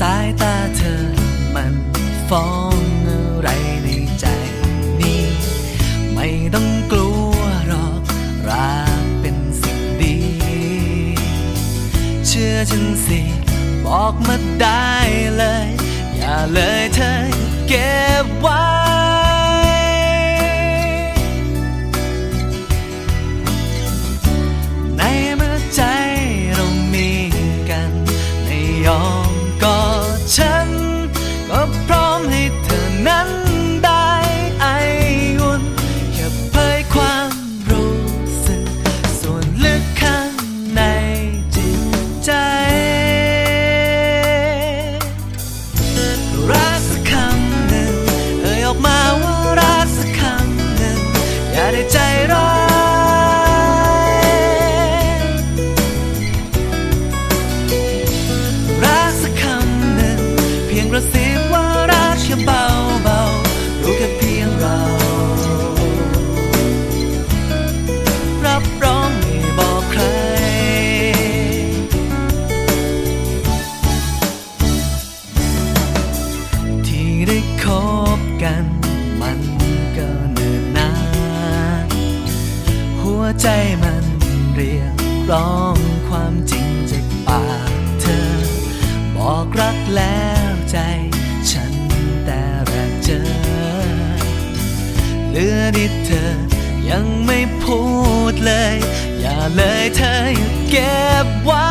สายตาเธอมันฟ้องอะไรในใจนี้ ไม่ต้องกลัวหรอกรักเป็นสิ่งดี เชื่อฉันสิ บอกมาได้ ได้ใจร้ายรักสักคำหนึ่งเพียงกระซิบว่ารักแค่เบาเบารู้แค่เพียงเรา รับรองไม่บอกใคร ที่ได้คบกัน ร้องความจริงจากปากเธอ บอกรักแล้วใจฉันแต่แรกเจอ เหลือดิเธอยังไม่พูดเลย อย่าเลยเธออย่าเก็บไว้